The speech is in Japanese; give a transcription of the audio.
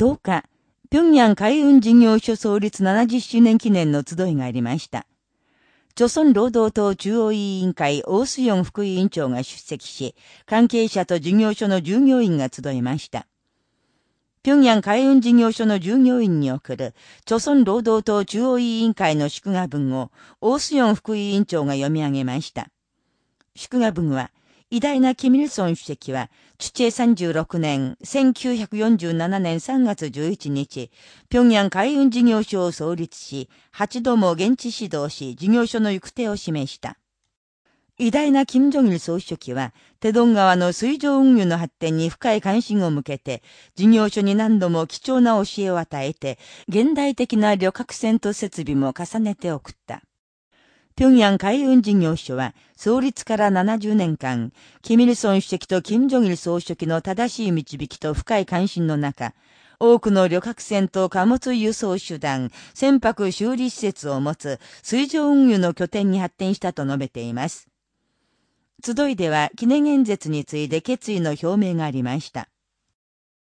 10日、平壌海運事業所創立70周年記念の集いがありました。朝鮮労働党中央委員会大須ヨン副委員長が出席し、関係者と事業所の従業員が集いました。平壌海運事業所の従業員に送る、朝鮮労働党中央委員会の祝賀文を、大須ヨン副委員長が読み上げました。祝賀文は、偉大なキミルソン主席は、チュチェ36年、1947年3月11日、平壌海運事業所を創立し、8度も現地指導し、事業所の行く手を示した。偉大な金正日総書記は、テドン川の水上運輸の発展に深い関心を向けて、事業所に何度も貴重な教えを与えて、現代的な旅客船と設備も重ねて送った。平壌海運事業所は、創立から70年間、キミルソン主席と金正日総書記の正しい導きと深い関心の中、多くの旅客船と貨物輸送手段、船舶修理施設を持つ水上運輸の拠点に発展したと述べています。集いでは記念演説について決意の表明がありました。